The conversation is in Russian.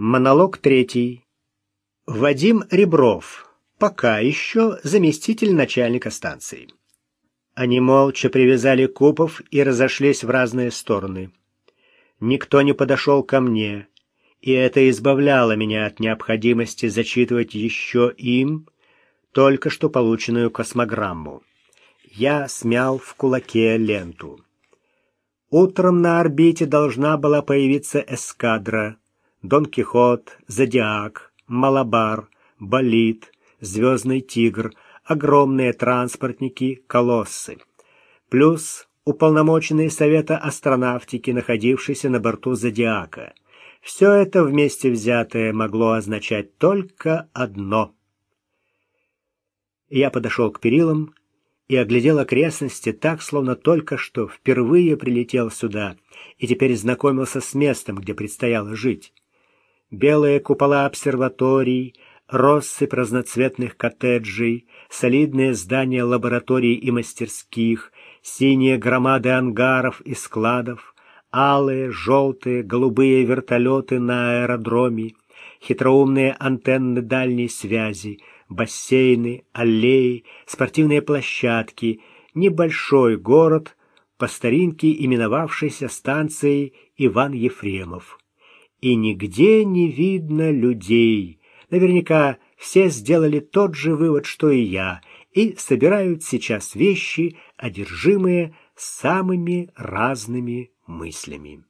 Монолог третий. Вадим Ребров, пока еще заместитель начальника станции. Они молча привязали купов и разошлись в разные стороны. Никто не подошел ко мне, и это избавляло меня от необходимости зачитывать еще им только что полученную космограмму. Я смял в кулаке ленту. Утром на орбите должна была появиться эскадра — Дон Кихот, Зодиак, Малабар, Болид, Звездный Тигр, огромные транспортники, колоссы. Плюс уполномоченные Совета астронавтики, находившиеся на борту Зодиака. Все это вместе взятое могло означать только одно. Я подошел к перилам и оглядел окрестности так, словно только что впервые прилетел сюда и теперь знакомился с местом, где предстояло жить белые купола обсерваторий, россыпь разноцветных коттеджей, солидные здания лабораторий и мастерских, синие громады ангаров и складов, алые, желтые, голубые вертолеты на аэродроме, хитроумные антенны дальней связи, бассейны, аллеи, спортивные площадки, небольшой город, по старинке именовавшийся станцией Иван Ефремов и нигде не видно людей. Наверняка все сделали тот же вывод, что и я, и собирают сейчас вещи, одержимые самыми разными мыслями.